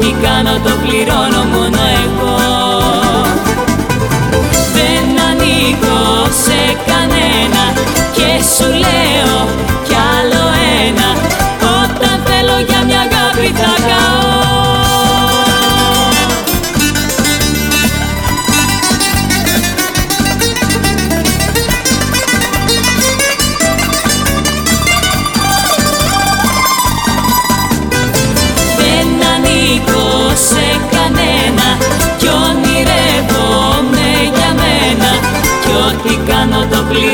Τι κάνω το πληρώνω μόνο εγώ. рано до.